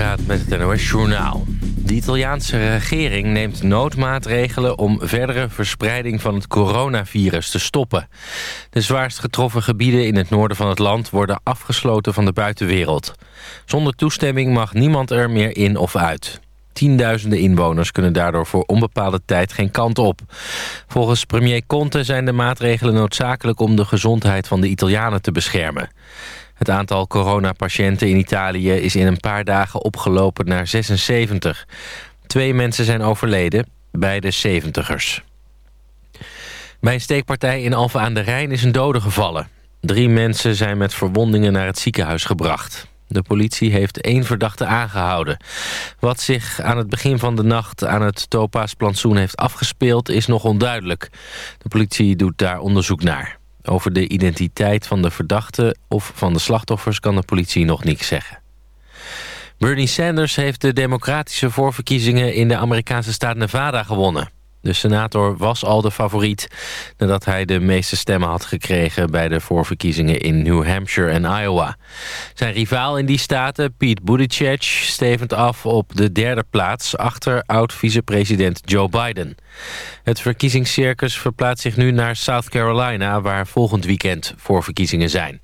Met het NOS Journaal. De Italiaanse regering neemt noodmaatregelen om verdere verspreiding van het coronavirus te stoppen. De zwaarst getroffen gebieden in het noorden van het land worden afgesloten van de buitenwereld. Zonder toestemming mag niemand er meer in of uit. Tienduizenden inwoners kunnen daardoor voor onbepaalde tijd geen kant op. Volgens premier Conte zijn de maatregelen noodzakelijk om de gezondheid van de Italianen te beschermen. Het aantal coronapatiënten in Italië is in een paar dagen opgelopen naar 76. Twee mensen zijn overleden, beide 70ers. Bij een steekpartij in Alphen aan de Rijn is een dode gevallen. Drie mensen zijn met verwondingen naar het ziekenhuis gebracht. De politie heeft één verdachte aangehouden. Wat zich aan het begin van de nacht aan het Topaz-plantsoen heeft afgespeeld is nog onduidelijk. De politie doet daar onderzoek naar. Over de identiteit van de verdachte of van de slachtoffers kan de politie nog niets zeggen. Bernie Sanders heeft de democratische voorverkiezingen in de Amerikaanse staat Nevada gewonnen. De senator was al de favoriet nadat hij de meeste stemmen had gekregen bij de voorverkiezingen in New Hampshire en Iowa. Zijn rivaal in die staten, Pete Buttigieg, stevend af op de derde plaats achter oud-vicepresident Joe Biden. Het verkiezingscircus verplaatst zich nu naar South Carolina waar volgend weekend voorverkiezingen zijn.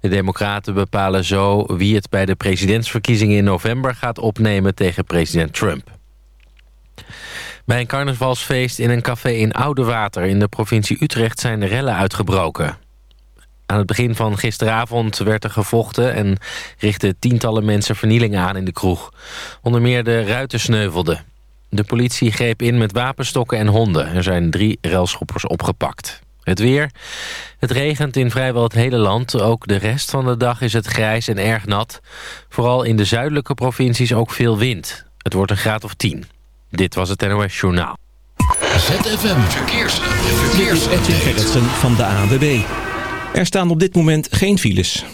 De democraten bepalen zo wie het bij de presidentsverkiezingen in november gaat opnemen tegen president Trump. Bij een carnavalsfeest in een café in Oudewater in de provincie Utrecht zijn rellen uitgebroken. Aan het begin van gisteravond werd er gevochten en richtten tientallen mensen vernielingen aan in de kroeg. Onder meer de ruiten sneuvelden. De politie greep in met wapenstokken en honden. Er zijn drie relschoppers opgepakt. Het weer. Het regent in vrijwel het hele land. Ook de rest van de dag is het grijs en erg nat. Vooral in de zuidelijke provincies ook veel wind. Het wordt een graad of 10. Dit was het NOS Journaal. ZFM Verkeers. Verkeers. Edwin Gerritsen van de ANWB. Er staan op dit moment geen files.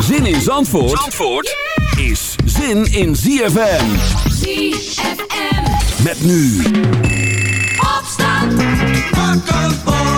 Zin in Zandvoort, Zandvoort is zin in ZFM. ZFM. Met nu. Opstand. Wakker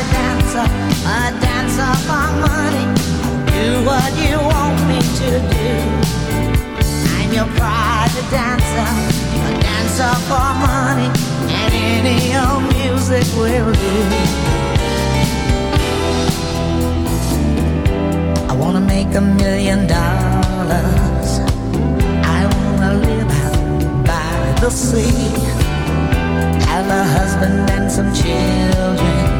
private dancer, a dancer for money. Do what you want me to do. I'm your private dancer, a dancer for money, and any old music will do. I wanna make a million dollars. I wanna live by the sea have a husband and some children.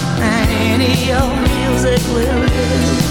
and any old music will do.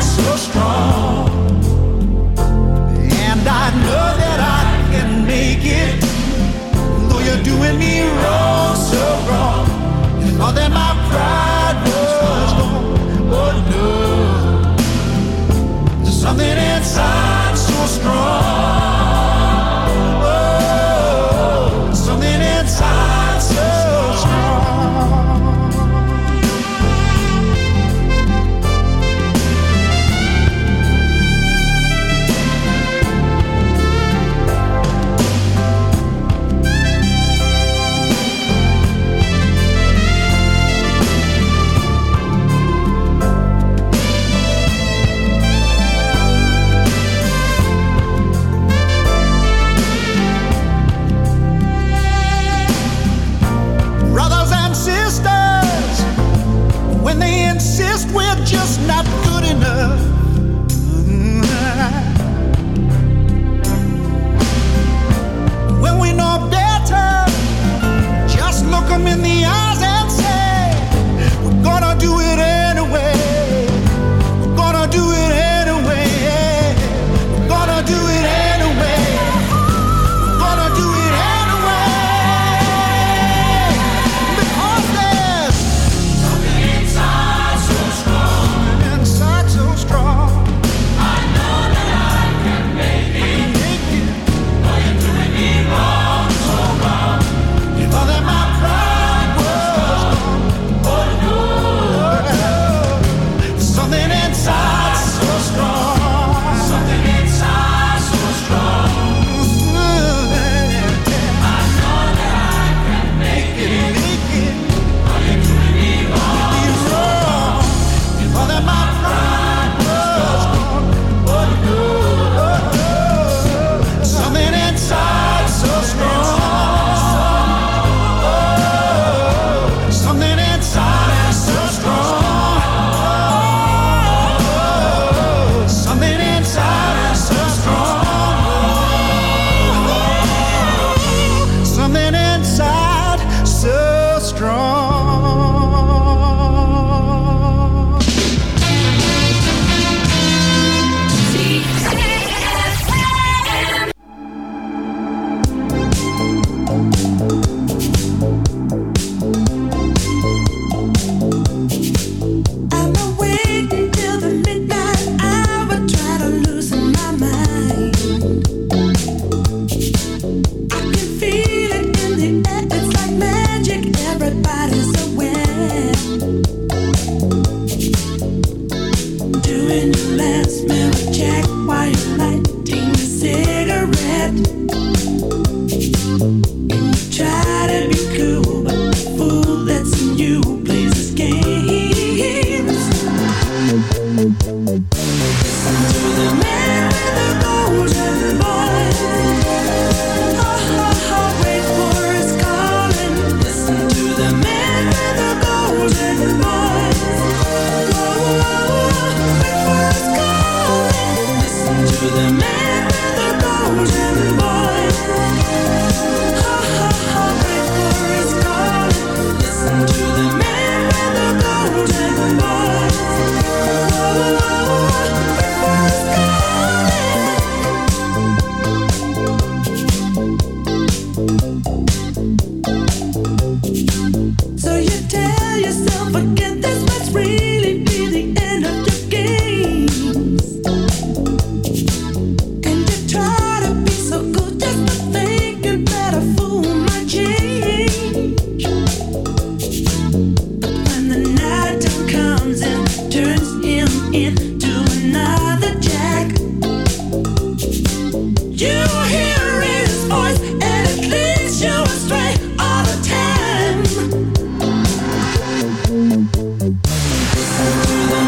so strong. And I know that I can make it, though you're doing me wrong, so wrong. And all that my pride. through the